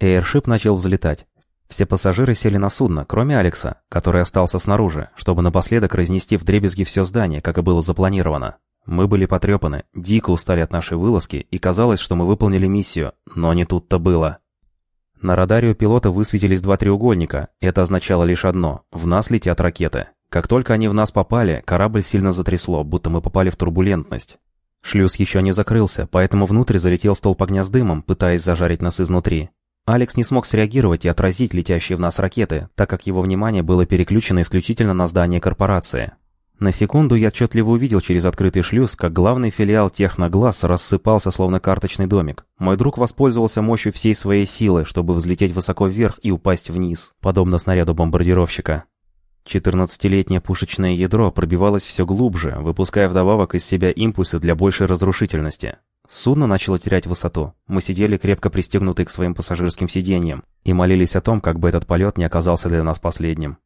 Эйршип начал взлетать. Все пассажиры сели на судно, кроме Алекса, который остался снаружи, чтобы напоследок разнести в дребезги все здание, как и было запланировано. Мы были потрепаны, дико устали от нашей вылазки, и казалось, что мы выполнили миссию, но не тут-то было. На радаре у пилота высветились два треугольника, это означало лишь одно – в нас летят ракеты. Как только они в нас попали, корабль сильно затрясло, будто мы попали в турбулентность. Шлюз еще не закрылся, поэтому внутрь залетел столб огня с дымом, пытаясь зажарить нас изнутри. Алекс не смог среагировать и отразить летящие в нас ракеты, так как его внимание было переключено исключительно на здание корпорации. На секунду я отчетливо увидел через открытый шлюз, как главный филиал Техноглаз рассыпался словно карточный домик. Мой друг воспользовался мощью всей своей силы, чтобы взлететь высоко вверх и упасть вниз, подобно снаряду бомбардировщика. Четырнадцатилетнее пушечное ядро пробивалось все глубже, выпуская вдобавок из себя импульсы для большей разрушительности. Судно начало терять высоту. Мы сидели крепко пристегнутые к своим пассажирским сиденьям и молились о том, как бы этот полет не оказался для нас последним.